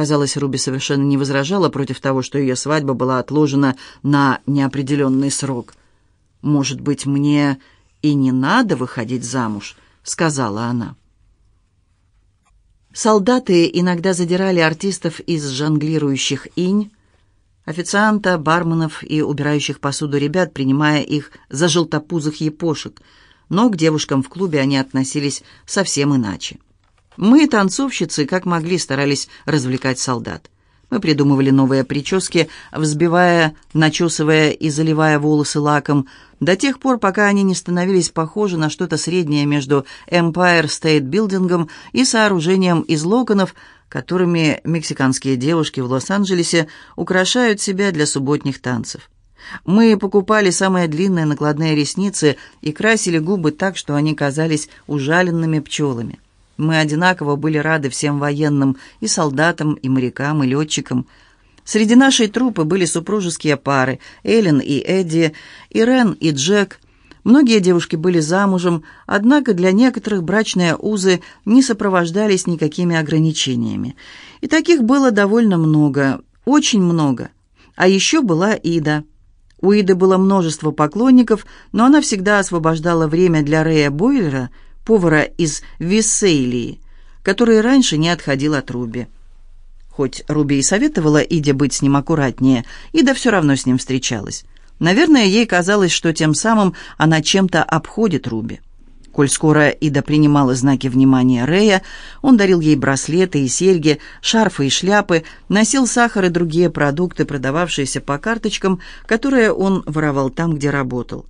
Казалось, Руби совершенно не возражала против того, что ее свадьба была отложена на неопределенный срок. «Может быть, мне и не надо выходить замуж?» — сказала она. Солдаты иногда задирали артистов из жонглирующих инь, официанта, барменов и убирающих посуду ребят, принимая их за желтопузых епошек, но к девушкам в клубе они относились совсем иначе. Мы, танцовщицы, как могли, старались развлекать солдат. Мы придумывали новые прически, взбивая, начесывая и заливая волосы лаком, до тех пор, пока они не становились похожи на что-то среднее между Empire State Building и сооружением из локонов, которыми мексиканские девушки в Лос-Анджелесе украшают себя для субботних танцев. Мы покупали самые длинные накладные ресницы и красили губы так, что они казались ужаленными пчелами. Мы одинаково были рады всем военным, и солдатам, и морякам, и летчикам. Среди нашей труппы были супружеские пары – Эллен и Эдди, Ирен и Джек. Многие девушки были замужем, однако для некоторых брачные узы не сопровождались никакими ограничениями. И таких было довольно много, очень много. А еще была Ида. У Иды было множество поклонников, но она всегда освобождала время для Рэя Бойлера – повара из Виссейлии, который раньше не отходил от Руби. Хоть Руби и советовала Иде быть с ним аккуратнее, Ида все равно с ним встречалась. Наверное, ей казалось, что тем самым она чем-то обходит Руби. Коль скоро Ида принимала знаки внимания Рея, он дарил ей браслеты и серьги, шарфы и шляпы, носил сахар и другие продукты, продававшиеся по карточкам, которые он воровал там, где работал.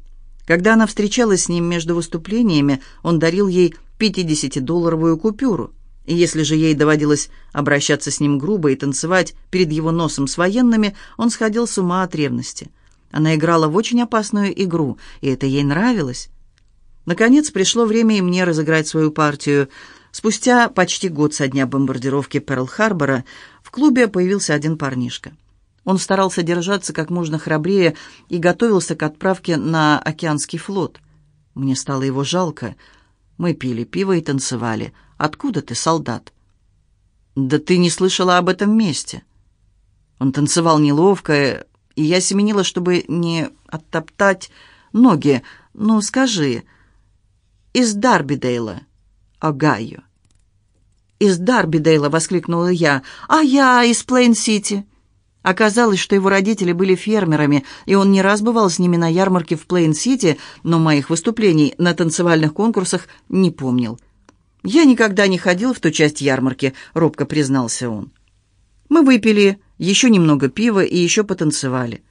Когда она встречалась с ним между выступлениями, он дарил ей 50-долларовую купюру. И если же ей доводилось обращаться с ним грубо и танцевать перед его носом с военными, он сходил с ума от ревности. Она играла в очень опасную игру, и это ей нравилось. Наконец пришло время и мне разыграть свою партию. Спустя почти год со дня бомбардировки Перл-Харбора в клубе появился один парнишка. Он старался держаться как можно храбрее и готовился к отправке на океанский флот. Мне стало его жалко. Мы пили пиво и танцевали. «Откуда ты, солдат?» «Да ты не слышала об этом месте». Он танцевал неловко, и я семенила, чтобы не оттоптать ноги. «Ну, скажи, из Дарбидейла, Огайо». «Из Дарбидейла!» — воскликнула я. «А я из Плейн-Сити!» Оказалось, что его родители были фермерами, и он не раз бывал с ними на ярмарке в Плейн-Сити, но моих выступлений на танцевальных конкурсах не помнил. «Я никогда не ходил в ту часть ярмарки», — робко признался он. Мы выпили еще немного пива и еще потанцевали.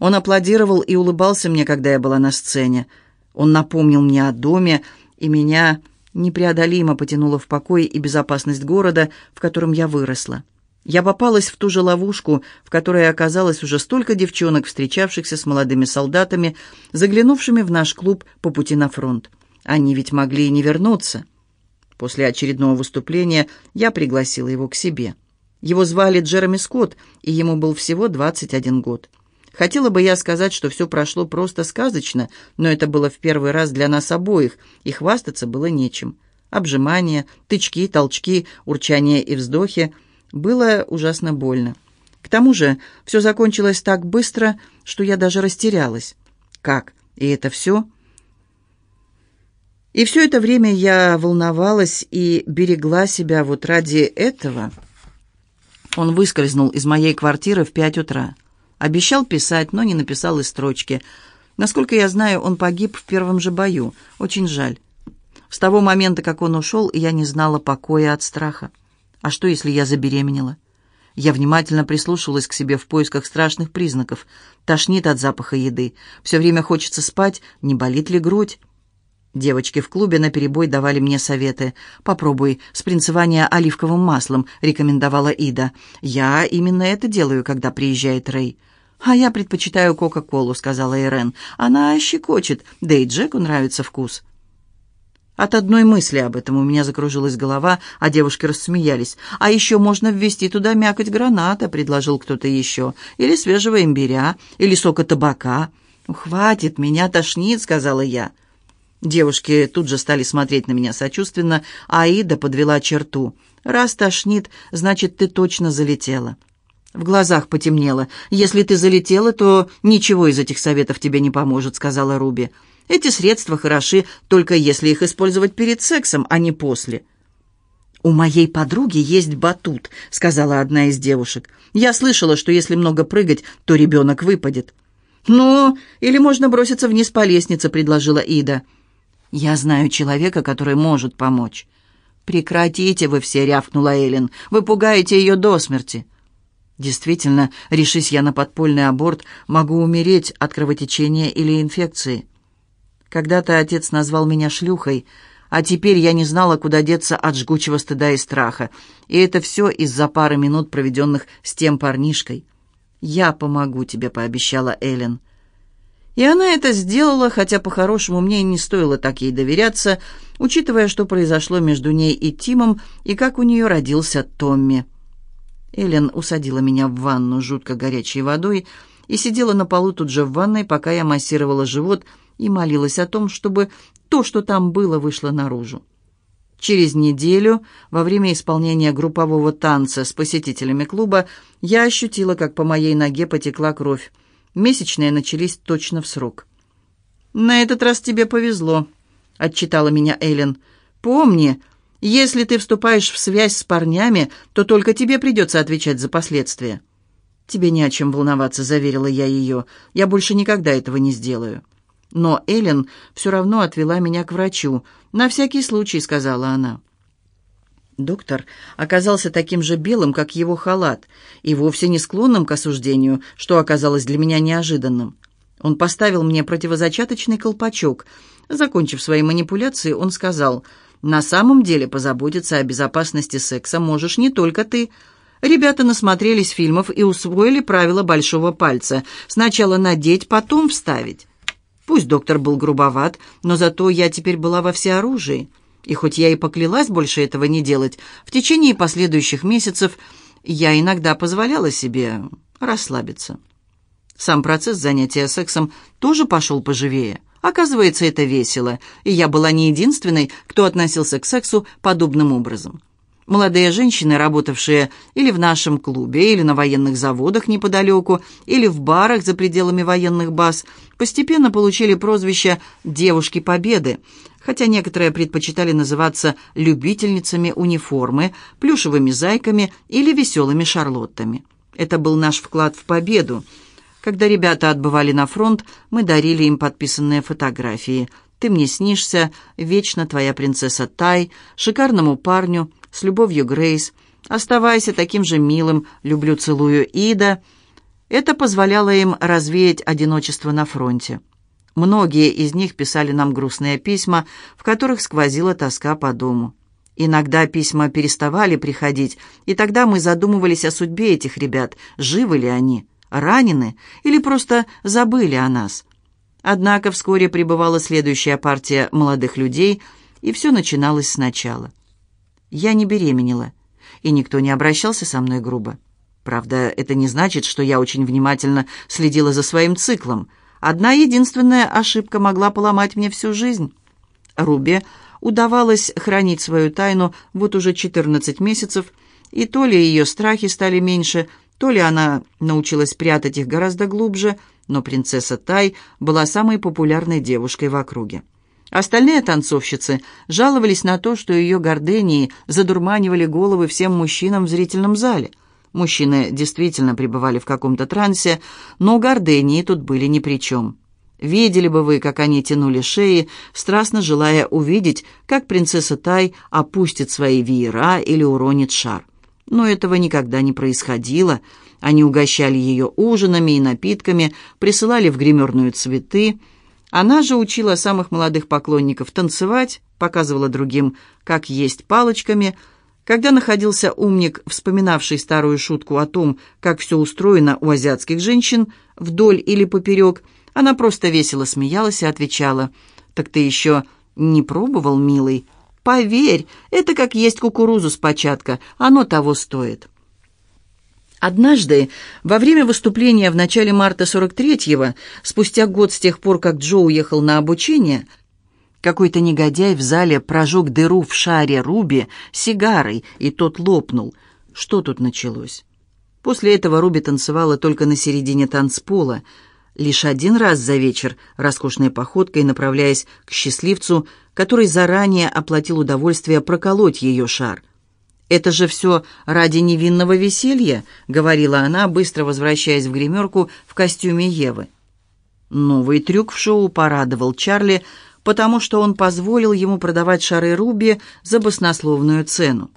Он аплодировал и улыбался мне, когда я была на сцене. Он напомнил мне о доме, и меня непреодолимо потянуло в покой и безопасность города, в котором я выросла. Я попалась в ту же ловушку, в которой оказалось уже столько девчонок, встречавшихся с молодыми солдатами, заглянувшими в наш клуб по пути на фронт. Они ведь могли и не вернуться. После очередного выступления я пригласила его к себе. Его звали Джереми Скотт, и ему был всего 21 год. Хотела бы я сказать, что все прошло просто сказочно, но это было в первый раз для нас обоих, и хвастаться было нечем. Обжимания, тычки, толчки, урчание и вздохи — было ужасно больно. К тому же все закончилось так быстро, что я даже растерялась. Как? И это все? И все это время я волновалась и берегла себя вот ради этого. Он выскользнул из моей квартиры в пять утра. Обещал писать, но не написал и строчки. Насколько я знаю, он погиб в первом же бою. Очень жаль. С того момента, как он ушел, я не знала покоя от страха. А что, если я забеременела? Я внимательно прислушивалась к себе в поисках страшных признаков. Тошнит от запаха еды. Все время хочется спать, не болит ли грудь? Девочки в клубе наперебой давали мне советы. «Попробуй спринцевание оливковым маслом», — рекомендовала Ида. «Я именно это делаю, когда приезжает Рэй». «А я предпочитаю Кока-Колу», — сказала Ирен. «Она щекочет, да и Джеку нравится вкус». От одной мысли об этом у меня закружилась голова, а девушки рассмеялись. «А еще можно ввести туда мякоть граната», — предложил кто-то еще. «Или свежего имбиря, или сока табака». «Хватит, меня тошнит», — сказала я. Девушки тут же стали смотреть на меня сочувственно, а Аида подвела черту. Раз тошнит, значит, ты точно залетела. В глазах потемнело. «Если ты залетела, то ничего из этих советов тебе не поможет», — сказала Руби. «Эти средства хороши, только если их использовать перед сексом, а не после». «У моей подруги есть батут», — сказала одна из девушек. «Я слышала, что если много прыгать, то ребенок выпадет». «Ну, или можно броситься вниз по лестнице», — предложила Ида. «Я знаю человека, который может помочь». «Прекратите вы все», — рявкнула Эллен. «Вы пугаете ее до смерти». Действительно, решись я на подпольный аборт, могу умереть от кровотечения или инфекции. Когда-то отец назвал меня шлюхой, а теперь я не знала, куда деться от жгучего стыда и страха. И это все из-за пары минут, проведенных с тем парнишкой. «Я помогу тебе», — пообещала Эллен. И она это сделала, хотя по-хорошему мне не стоило так ей доверяться, учитывая, что произошло между ней и Тимом, и как у нее родился Томми. Эллен усадила меня в ванну жутко горячей водой и сидела на полу тут же в ванной, пока я массировала живот и молилась о том, чтобы то, что там было, вышло наружу. Через неделю, во время исполнения группового танца с посетителями клуба, я ощутила, как по моей ноге потекла кровь. Месячные начались точно в срок. «На этот раз тебе повезло», — отчитала меня Эллен. «Помни, если ты вступаешь в связь с парнями, то только тебе придется отвечать за последствия». «Тебе не о чем волноваться», — заверила я ее. «Я больше никогда этого не сделаю». Но Эллен все равно отвела меня к врачу. «На всякий случай», — сказала она. Доктор оказался таким же белым, как его халат, и вовсе не склонным к осуждению, что оказалось для меня неожиданным. Он поставил мне противозачаточный колпачок. Закончив свои манипуляции, он сказал — на самом деле позаботиться о безопасности секса можешь не только ты. Ребята насмотрелись фильмов и усвоили правила большого пальца. Сначала надеть, потом вставить. Пусть доктор был грубоват, но зато я теперь была во всеоружии. И хоть я и поклялась больше этого не делать, в течение последующих месяцев я иногда позволяла себе расслабиться. Сам процесс занятия сексом тоже пошел поживее. Оказывается, это весело, и я была не единственной, кто относился к сексу подобным образом. Молодые женщины, работавшие или в нашем клубе, или на военных заводах неподалеку, или в барах за пределами военных баз, постепенно получили прозвище «девушки Победы», хотя некоторые предпочитали называться любительницами униформы, плюшевыми зайками или веселыми шарлоттами. Это был наш вклад в победу – когда ребята отбывали на фронт, мы дарили им подписанные фотографии. «Ты мне снишься», «Вечно твоя принцесса Тай», «Шикарному парню», «С любовью Грейс», «Оставайся таким же милым», «Люблю, целую, Ида». Это позволяло им развеять одиночество на фронте. Многие из них писали нам грустные письма, в которых сквозила тоска по дому. Иногда письма переставали приходить, и тогда мы задумывались о судьбе этих ребят, живы ли они ранены или просто забыли о нас. Однако вскоре прибывала следующая партия молодых людей, и все начиналось сначала. Я не беременела, и никто не обращался со мной грубо. Правда, это не значит, что я очень внимательно следила за своим циклом. Одна единственная ошибка могла поломать мне всю жизнь. Руби удавалось хранить свою тайну вот уже 14 месяцев, и то ли ее страхи стали меньше – то ли она научилась прятать их гораздо глубже, но принцесса Тай была самой популярной девушкой в округе. Остальные танцовщицы жаловались на то, что ее гордении задурманивали головы всем мужчинам в зрительном зале. Мужчины действительно пребывали в каком-то трансе, но гордении тут были ни при чем. Видели бы вы, как они тянули шеи, страстно желая увидеть, как принцесса Тай опустит свои веера или уронит шар. Но этого никогда не происходило. Они угощали ее ужинами и напитками, присылали в гримерную цветы. Она же учила самых молодых поклонников танцевать, показывала другим, как есть палочками. Когда находился умник, вспоминавший старую шутку о том, как все устроено у азиатских женщин, вдоль или поперек, она просто весело смеялась и отвечала, «Так ты еще не пробовал, милый?» Поверь, это как есть кукурузу с початка, оно того стоит. Однажды, во время выступления в начале марта 43-го, спустя год с тех пор, как Джо уехал на обучение, Какой-то негодяй в зале прожег дыру в шаре Руби сигарой, и тот лопнул. Что тут началось? После этого Руби танцевала только на середине танцпола, лишь один раз за вечер, роскошной походкой направляясь к счастливцу, который заранее оплатил удовольствие проколоть ее шар. «Это же все ради невинного веселья», — говорила она, быстро возвращаясь в гримерку в костюме Евы. Новый трюк в шоу порадовал Чарли, потому что он позволил ему продавать шары Руби за баснословную цену.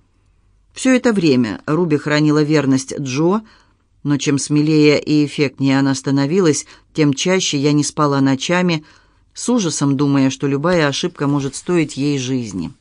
Все это время Руби хранила верность Джо, но чем смелее и эффектнее она становилась, тем чаще я не спала ночами, с ужасом думая, что любая ошибка может стоить ей жизни.